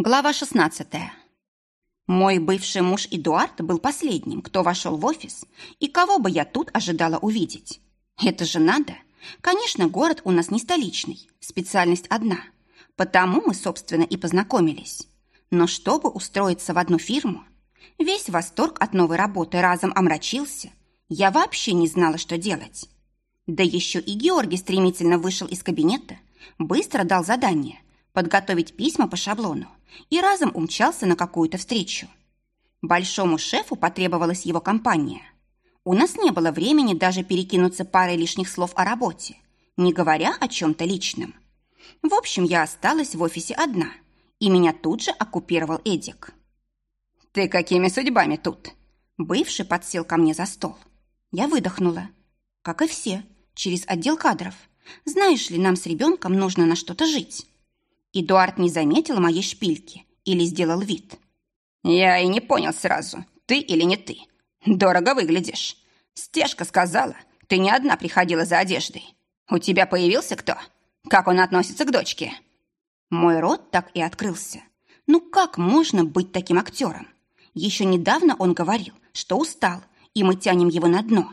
Глава 16. Мой бывший муж Эдуард был последним, кто вошел в офис, и кого бы я тут ожидала увидеть. Это же надо. Конечно, город у нас не столичный, специальность одна. Потому мы, собственно, и познакомились. Но чтобы устроиться в одну фирму, весь восторг от новой работы разом омрачился. Я вообще не знала, что делать. Да еще и Георгий стремительно вышел из кабинета, быстро дал задание подготовить письма по шаблону и разом умчался на какую-то встречу. Большому шефу потребовалась его компания. У нас не было времени даже перекинуться парой лишних слов о работе, не говоря о чем-то личном. В общем, я осталась в офисе одна, и меня тут же оккупировал Эдик. «Ты какими судьбами тут?» Бывший подсел ко мне за стол. Я выдохнула. Как и все, через отдел кадров. Знаешь ли, нам с ребенком нужно на что-то жить. Эдуард не заметил моей шпильки или сделал вид. «Я и не понял сразу, ты или не ты. Дорого выглядишь. Стежка сказала, ты не одна приходила за одеждой. У тебя появился кто? Как он относится к дочке?» Мой рот так и открылся. Ну как можно быть таким актером? Еще недавно он говорил, что устал, и мы тянем его на дно.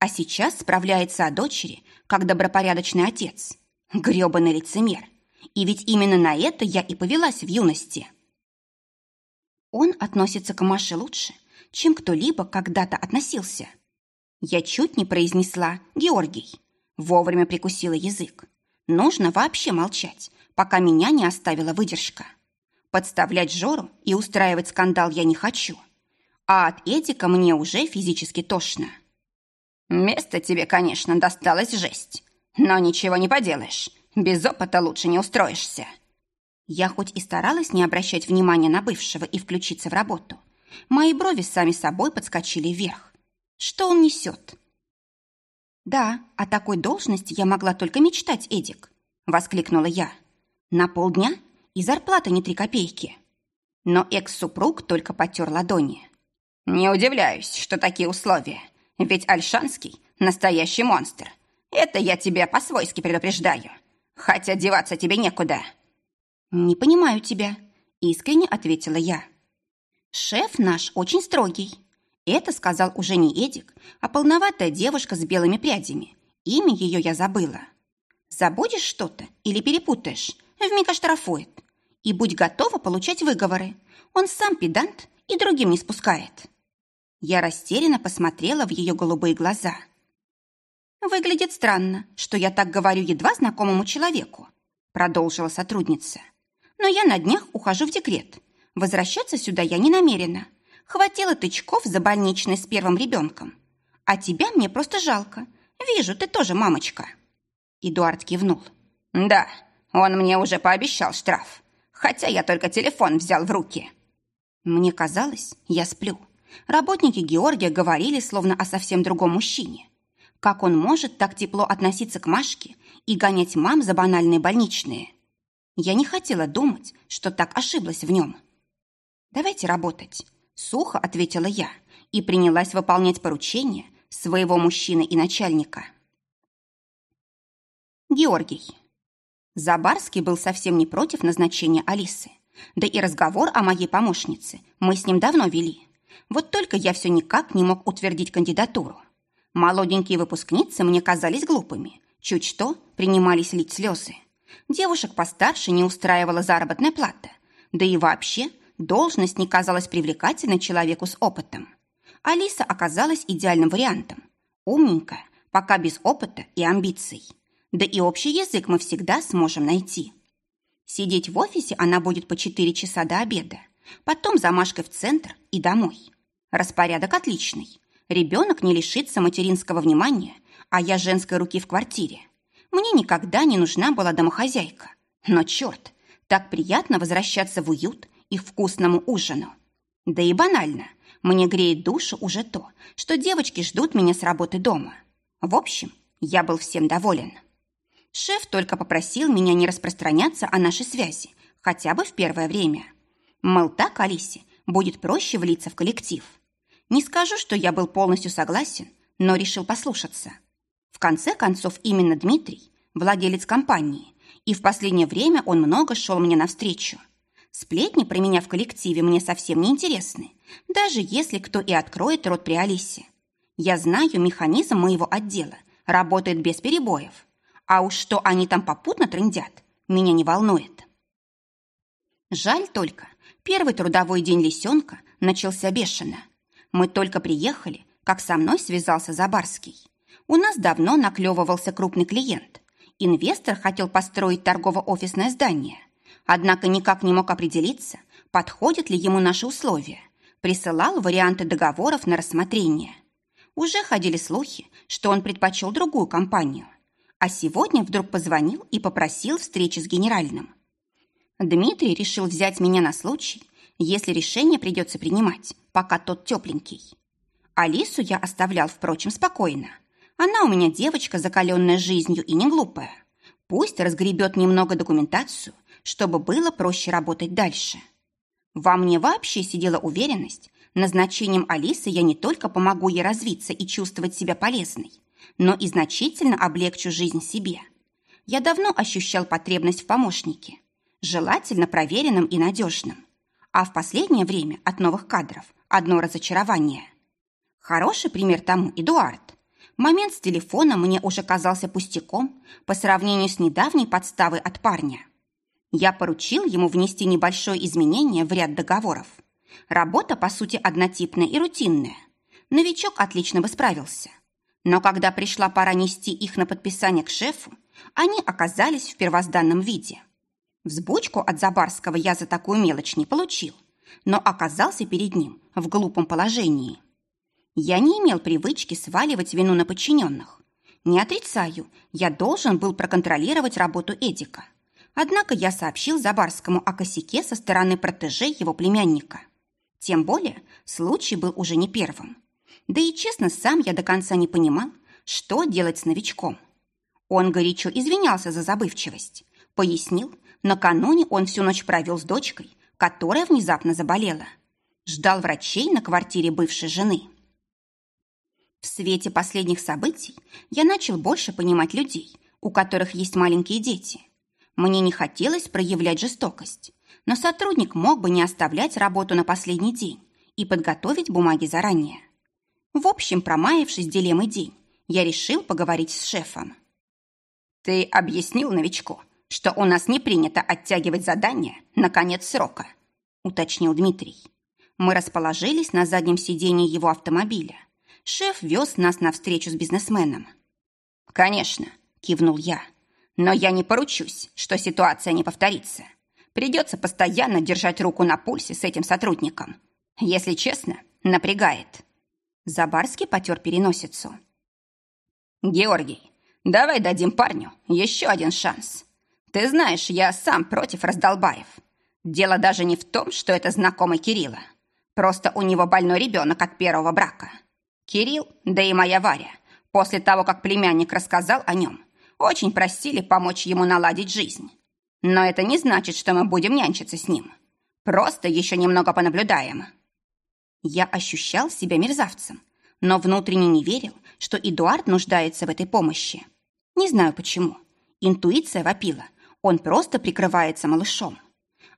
А сейчас справляется о дочери, как добропорядочный отец. Грёбаный лицемер. И ведь именно на это я и повелась в юности. Он относится к Маше лучше, чем кто-либо когда-то относился. Я чуть не произнесла «Георгий». Вовремя прикусила язык. Нужно вообще молчать, пока меня не оставила выдержка. Подставлять Жору и устраивать скандал я не хочу. А от Эдика мне уже физически тошно. Место тебе, конечно, досталось жесть. Но ничего не поделаешь. Без опыта лучше не устроишься. Я хоть и старалась не обращать внимания на бывшего и включиться в работу, мои брови сами собой подскочили вверх. Что он несет? «Да, о такой должности я могла только мечтать, Эдик», — воскликнула я. «На полдня и зарплата не три копейки». Но экс-супруг только потер ладони. «Не удивляюсь, что такие условия, ведь Альшанский — настоящий монстр. Это я тебя по-свойски предупреждаю хотя деваться тебе некуда». «Не понимаю тебя», — искренне ответила я. «Шеф наш очень строгий». Это сказал уже не Эдик, а полноватая девушка с белыми прядями. Имя ее я забыла. Забудешь что-то или перепутаешь, вмиг оштрафует. И будь готова получать выговоры. Он сам педант и другим не спускает. Я растерянно посмотрела в ее голубые глаза – «Выглядит странно, что я так говорю едва знакомому человеку», продолжила сотрудница. «Но я на днях ухожу в декрет. Возвращаться сюда я не намерена. Хватило тычков за больничный с первым ребенком. А тебя мне просто жалко. Вижу, ты тоже мамочка». Эдуард кивнул. «Да, он мне уже пообещал штраф, хотя я только телефон взял в руки». Мне казалось, я сплю. Работники Георгия говорили словно о совсем другом мужчине. Как он может так тепло относиться к Машке и гонять мам за банальные больничные? Я не хотела думать, что так ошиблась в нем. «Давайте работать», — сухо ответила я и принялась выполнять поручения своего мужчины и начальника. Георгий. Забарский был совсем не против назначения Алисы. Да и разговор о моей помощнице мы с ним давно вели. Вот только я все никак не мог утвердить кандидатуру. Молоденькие выпускницы мне казались глупыми. Чуть что, принимались лить слезы. Девушек постарше не устраивала заработная плата. Да и вообще, должность не казалась привлекательной человеку с опытом. Алиса оказалась идеальным вариантом. Умненькая, пока без опыта и амбиций. Да и общий язык мы всегда сможем найти. Сидеть в офисе она будет по 4 часа до обеда. Потом замашкой в центр и домой. Распорядок отличный. Ребенок не лишится материнского внимания, а я женской руки в квартире. Мне никогда не нужна была домохозяйка. Но черт, так приятно возвращаться в уют и вкусному ужину. Да и банально, мне греет душу уже то, что девочки ждут меня с работы дома. В общем, я был всем доволен. Шеф только попросил меня не распространяться о нашей связи, хотя бы в первое время. Мол, так Алисе будет проще влиться в коллектив. Не скажу, что я был полностью согласен, но решил послушаться. В конце концов, именно Дмитрий – владелец компании, и в последнее время он много шел мне навстречу. Сплетни про меня в коллективе мне совсем не интересны, даже если кто и откроет рот при Алисе. Я знаю механизм моего отдела, работает без перебоев. А уж что они там попутно трындят, меня не волнует. Жаль только, первый трудовой день лисенка начался бешено. Мы только приехали, как со мной связался Забарский. У нас давно наклевывался крупный клиент. Инвестор хотел построить торгово-офисное здание. Однако никак не мог определиться, подходят ли ему наши условия. Присылал варианты договоров на рассмотрение. Уже ходили слухи, что он предпочел другую компанию. А сегодня вдруг позвонил и попросил встречи с генеральным. Дмитрий решил взять меня на случай, если решение придется принимать, пока тот тепленький. Алису я оставлял, впрочем, спокойно. Она у меня девочка, закаленная жизнью и не глупая. Пусть разгребет немного документацию, чтобы было проще работать дальше. Во мне вообще сидела уверенность, назначением Алисы я не только помогу ей развиться и чувствовать себя полезной, но и значительно облегчу жизнь себе. Я давно ощущал потребность в помощнике, желательно проверенным и надежным. А в последнее время от новых кадров одно разочарование. Хороший пример тому Эдуард. Момент с телефоном мне уже казался пустяком по сравнению с недавней подставой от парня. Я поручил ему внести небольшое изменение в ряд договоров. Работа, по сути, однотипная и рутинная. Новичок отлично бы справился. Но когда пришла пора нести их на подписание к шефу, они оказались в первозданном виде – Взбучку от Забарского я за такую мелочь не получил, но оказался перед ним в глупом положении. Я не имел привычки сваливать вину на подчиненных. Не отрицаю, я должен был проконтролировать работу Эдика. Однако я сообщил Забарскому о косяке со стороны протеже его племянника. Тем более, случай был уже не первым. Да и, честно, сам я до конца не понимал, что делать с новичком. Он горячо извинялся за забывчивость, пояснил, Накануне он всю ночь провел с дочкой, которая внезапно заболела. Ждал врачей на квартире бывшей жены. В свете последних событий я начал больше понимать людей, у которых есть маленькие дети. Мне не хотелось проявлять жестокость, но сотрудник мог бы не оставлять работу на последний день и подготовить бумаги заранее. В общем, промаявшись дилеммой день, я решил поговорить с шефом. «Ты объяснил новичку, что у нас не принято оттягивать задание на конец срока», уточнил Дмитрий. Мы расположились на заднем сидении его автомобиля. Шеф вез нас на встречу с бизнесменом. «Конечно», – кивнул я. «Но я не поручусь, что ситуация не повторится. Придется постоянно держать руку на пульсе с этим сотрудником. Если честно, напрягает». Забарский потер переносицу. «Георгий, давай дадим парню еще один шанс. Ты знаешь, я сам против раздолбаев. Дело даже не в том, что это знакомый Кирилла. Просто у него больной ребенок от первого брака. Кирилл, да и моя Варя, после того, как племянник рассказал о нем, очень просили помочь ему наладить жизнь. Но это не значит, что мы будем нянчиться с ним. Просто еще немного понаблюдаем. Я ощущал себя мерзавцем, но внутренне не верил, что Эдуард нуждается в этой помощи. Не знаю почему. Интуиция вопила, он просто прикрывается малышом.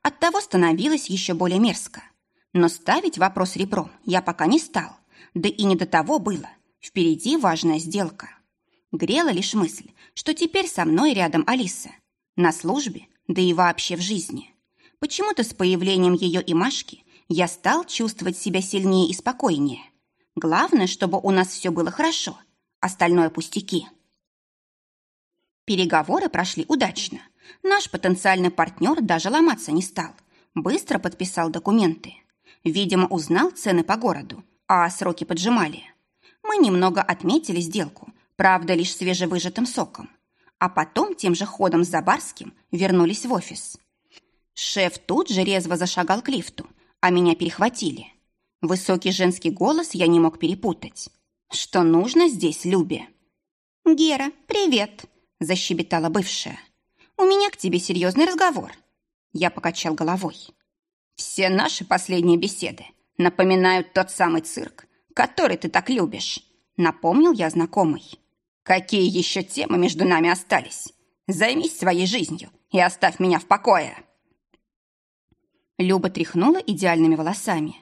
Оттого становилось еще более мерзко. Но ставить вопрос ребром я пока не стал. Да и не до того было. Впереди важная сделка. Грела лишь мысль, что теперь со мной рядом Алиса. На службе, да и вообще в жизни. Почему-то с появлением ее и Машки я стал чувствовать себя сильнее и спокойнее. Главное, чтобы у нас все было хорошо. Остальное пустяки. Переговоры прошли удачно. Наш потенциальный партнер даже ломаться не стал. Быстро подписал документы. Видимо, узнал цены по городу, а сроки поджимали. Мы немного отметили сделку, правда, лишь свежевыжатым соком. А потом тем же ходом с Забарским вернулись в офис. Шеф тут же резво зашагал к лифту, а меня перехватили. Высокий женский голос я не мог перепутать. Что нужно здесь, Любе? «Гера, привет!» – защебетала бывшая. У меня к тебе серьезный разговор». Я покачал головой. «Все наши последние беседы напоминают тот самый цирк, который ты так любишь», напомнил я знакомый. «Какие еще темы между нами остались? Займись своей жизнью и оставь меня в покое». Люба тряхнула идеальными волосами.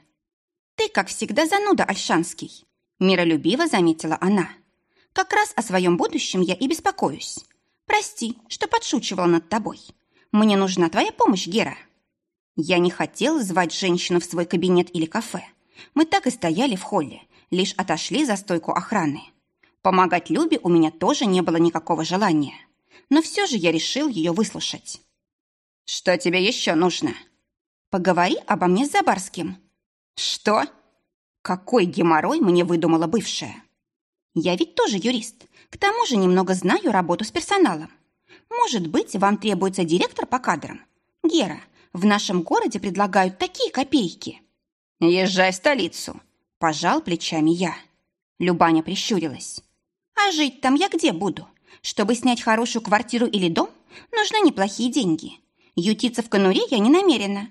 «Ты, как всегда, зануда, Альшанский», — миролюбиво заметила она. «Как раз о своем будущем я и беспокоюсь. Прости, что подшучивала над тобой. Мне нужна твоя помощь, Гера». Я не хотела звать женщину в свой кабинет или кафе. Мы так и стояли в холле, лишь отошли за стойку охраны. Помогать Любе у меня тоже не было никакого желания. Но все же я решил ее выслушать. «Что тебе еще нужно?» «Поговори обо мне с Забарским». «Что?» «Какой геморрой мне выдумала бывшая?» «Я ведь тоже юрист. К тому же немного знаю работу с персоналом. Может быть, вам требуется директор по кадрам? Гера, в нашем городе предлагают такие копейки». «Езжай в столицу», – пожал плечами я. Любаня прищурилась. А жить там я где буду? Чтобы снять хорошую квартиру или дом, нужны неплохие деньги. Ютиться в конуре я не намерена.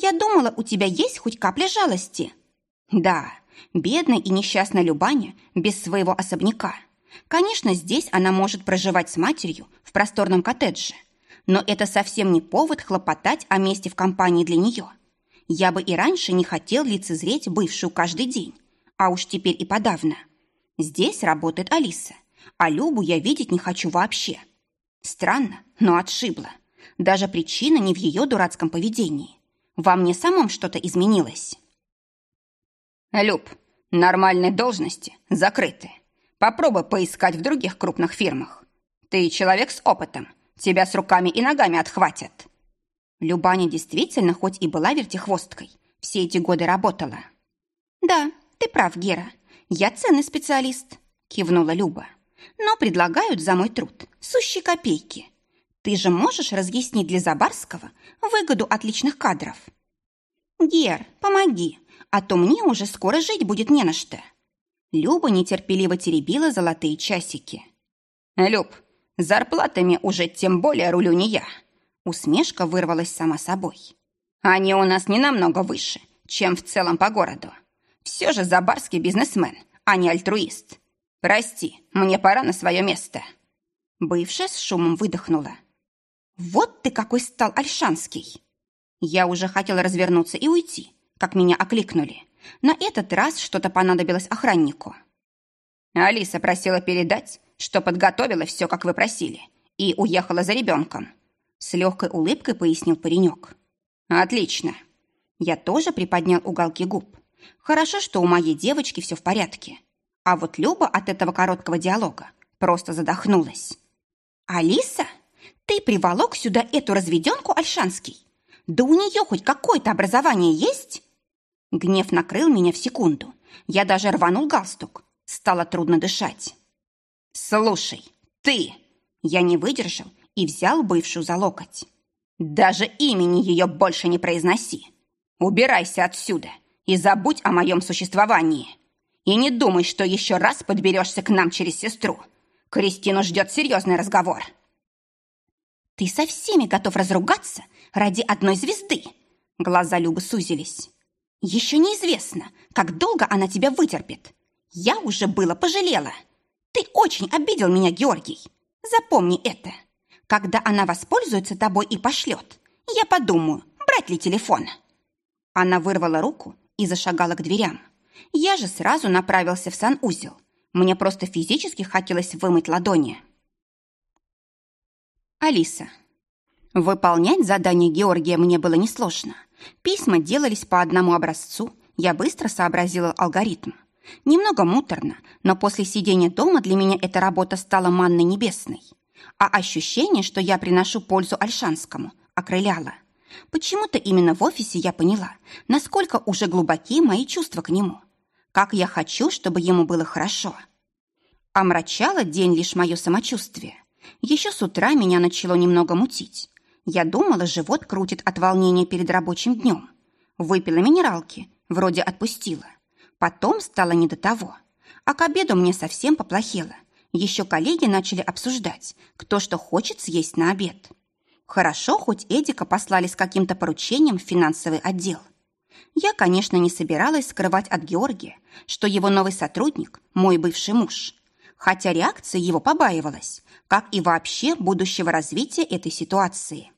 Я думала, у тебя есть хоть капля жалости. Да, бедная и несчастная Любаня без своего особняка. Конечно, здесь она может проживать с матерью в просторном коттедже. Но это совсем не повод хлопотать о месте в компании для нее. Я бы и раньше не хотел лицезреть бывшую каждый день, а уж теперь и подавно. Здесь работает Алиса, а Любу я видеть не хочу вообще. Странно, но отшибла. Даже причина не в ее дурацком поведении. Во мне самом что-то изменилось. Люб, нормальные должности закрыты. Попробуй поискать в других крупных фирмах. Ты человек с опытом. Тебя с руками и ногами отхватят. Любаня действительно хоть и была вертихвосткой, все эти годы работала. Да, ты прав, Гера. «Я ценный специалист», – кивнула Люба. «Но предлагают за мой труд сущие копейки. Ты же можешь разъяснить для Забарского выгоду отличных кадров?» «Гер, помоги, а то мне уже скоро жить будет не на что». Люба нетерпеливо теребила золотые часики. «Люб, зарплатами уже тем более рулю не я». Усмешка вырвалась сама собой. «Они у нас не намного выше, чем в целом по городу. Все же Забарский бизнесмен, а не альтруист. Прости, мне пора на свое место». Бывшая с шумом выдохнула. «Вот ты какой стал Альшанский!» Я уже хотела развернуться и уйти, как меня окликнули. На этот раз что-то понадобилось охраннику. Алиса просила передать, что подготовила все, как вы просили, и уехала за ребенком. С легкой улыбкой пояснил паренек. «Отлично». Я тоже приподнял уголки губ. Хорошо, что у моей девочки все в порядке. А вот Люба от этого короткого диалога просто задохнулась. «Алиса, ты приволок сюда эту разведенку Альшанский? Да у нее хоть какое-то образование есть?» Гнев накрыл меня в секунду. Я даже рванул галстук. Стало трудно дышать. «Слушай, ты!» Я не выдержал и взял бывшую за локоть. «Даже имени ее больше не произноси! Убирайся отсюда и забудь о моем существовании. И не думай, что еще раз подберешься к нам через сестру. Кристину ждет серьезный разговор. Ты со всеми готов разругаться ради одной звезды? Глаза Любы сузились. Еще неизвестно, как долго она тебя вытерпит. Я уже было пожалела. Ты очень обидел меня, Георгий. Запомни это. Когда она воспользуется тобой и пошлет, я подумаю, брать ли телефон. Она вырвала руку и зашагала к дверям. Я же сразу направился в санузел. Мне просто физически хотелось вымыть ладони. Алиса. Выполнять задание Георгия мне было несложно. Письма делались по одному образцу, я быстро сообразила алгоритм. Немного муторно, но после сидения дома для меня эта работа стала манной небесной. А ощущение, что я приношу пользу Альшанскому, окрыляло. Почему-то именно в офисе я поняла, насколько уже глубоки мои чувства к нему. Как я хочу, чтобы ему было хорошо. Омрачало день лишь мое самочувствие. Еще с утра меня начало немного мутить. Я думала, живот крутит от волнения перед рабочим днем. Выпила минералки, вроде отпустила. Потом стало не до того. А к обеду мне совсем поплохело. Еще коллеги начали обсуждать, кто что хочет съесть на обед. Хорошо, хоть Эдика послали с каким-то поручением в финансовый отдел. Я, конечно, не собиралась скрывать от Георгия, что его новый сотрудник – мой бывший муж. Хотя реакция его побаивалась, как и вообще будущего развития этой ситуации.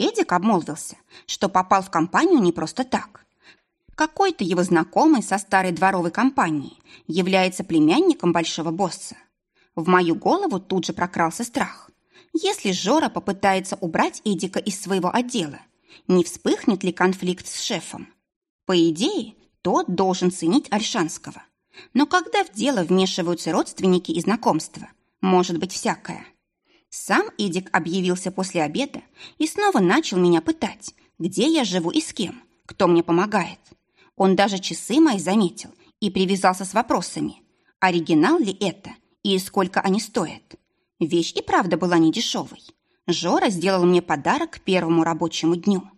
Эдик обмолвился, что попал в компанию не просто так. Какой-то его знакомый со старой дворовой компании является племянником большого босса. В мою голову тут же прокрался страх. Если Жора попытается убрать Эдика из своего отдела, не вспыхнет ли конфликт с шефом? По идее, тот должен ценить Альшанского. Но когда в дело вмешиваются родственники и знакомства, может быть всякое. Сам Эдик объявился после обеда и снова начал меня пытать, где я живу и с кем, кто мне помогает. Он даже часы мои заметил и привязался с вопросами, оригинал ли это и сколько они стоят. Вещь и правда была не дешевой. Жора сделал мне подарок к первому рабочему дню.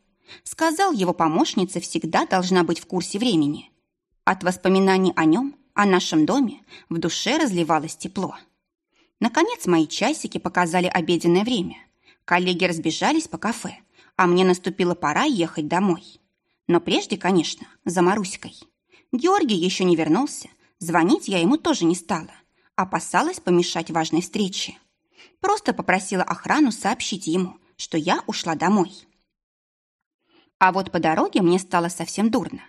Сказал, его помощница всегда должна быть в курсе времени. От воспоминаний о нем, о нашем доме, в душе разливалось тепло. Наконец мои часики показали обеденное время. Коллеги разбежались по кафе, а мне наступила пора ехать домой. Но прежде, конечно, за Маруськой. Георгий еще не вернулся, звонить я ему тоже не стала. Опасалась помешать важной встрече. Просто попросила охрану сообщить ему, что я ушла домой. А вот по дороге мне стало совсем дурно.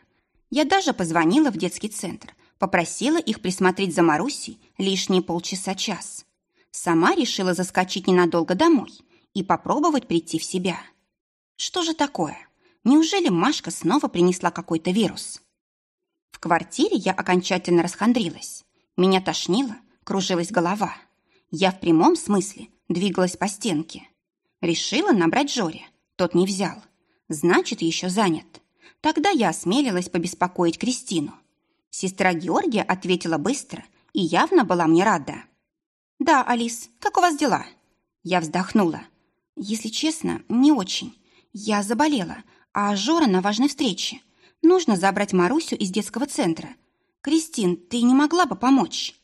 Я даже позвонила в детский центр, попросила их присмотреть за Марусей лишние полчаса-час. Сама решила заскочить ненадолго домой и попробовать прийти в себя. Что же такое? Неужели Машка снова принесла какой-то вирус? В квартире я окончательно расхандрилась. Меня тошнило, кружилась голова. Я в прямом смысле двигалась по стенке. Решила набрать Жоре, тот не взял. Значит, еще занят. Тогда я осмелилась побеспокоить Кристину. Сестра Георгия ответила быстро и явно была мне рада. «Да, Алис, как у вас дела?» Я вздохнула. «Если честно, не очень. Я заболела, а Жора на важной встрече. Нужно забрать Марусю из детского центра. Кристин, ты не могла бы помочь?»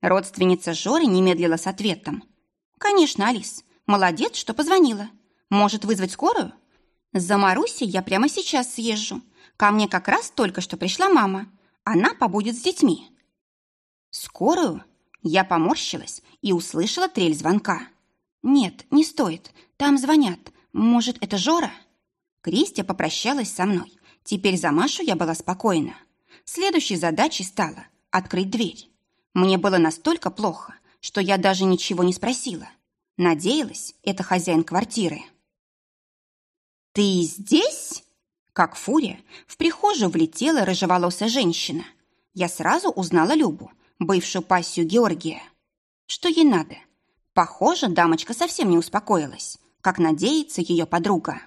Родственница Жоры не с ответом. «Конечно, Алис. Молодец, что позвонила. Может, вызвать скорую?» За Марусей я прямо сейчас съезжу. Ко мне как раз только что пришла мама. Она побудет с детьми. Скорую? Я поморщилась и услышала трель звонка. Нет, не стоит. Там звонят. Может, это Жора? Кристия попрощалась со мной. Теперь за Машу я была спокойна. Следующей задачей стало открыть дверь. Мне было настолько плохо, что я даже ничего не спросила. Надеялась, это хозяин квартиры. «Ты здесь?» Как фурия, в прихожую влетела рыжеволосая женщина. Я сразу узнала Любу, бывшую пассию Георгия. Что ей надо? Похоже, дамочка совсем не успокоилась, как надеется ее подруга.